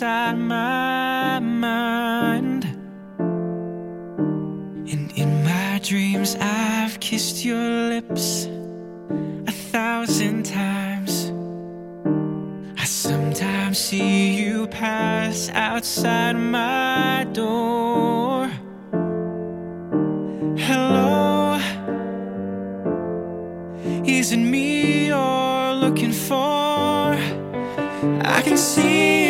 inside my mind. And in my dreams, I've kissed your lips a thousand times. I sometimes see you pass outside my door. Hello, is it me you're looking for? I can see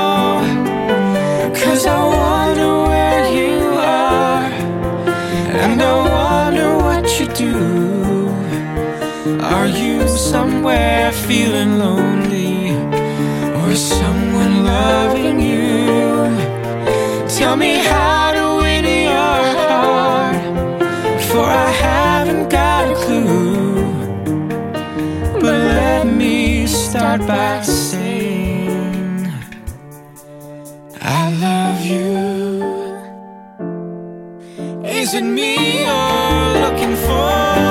Are you somewhere feeling lonely, or someone loving you? Tell me how to win your heart, for I haven't got a clue. But let me start by saying, I love you. Is it me you're looking for?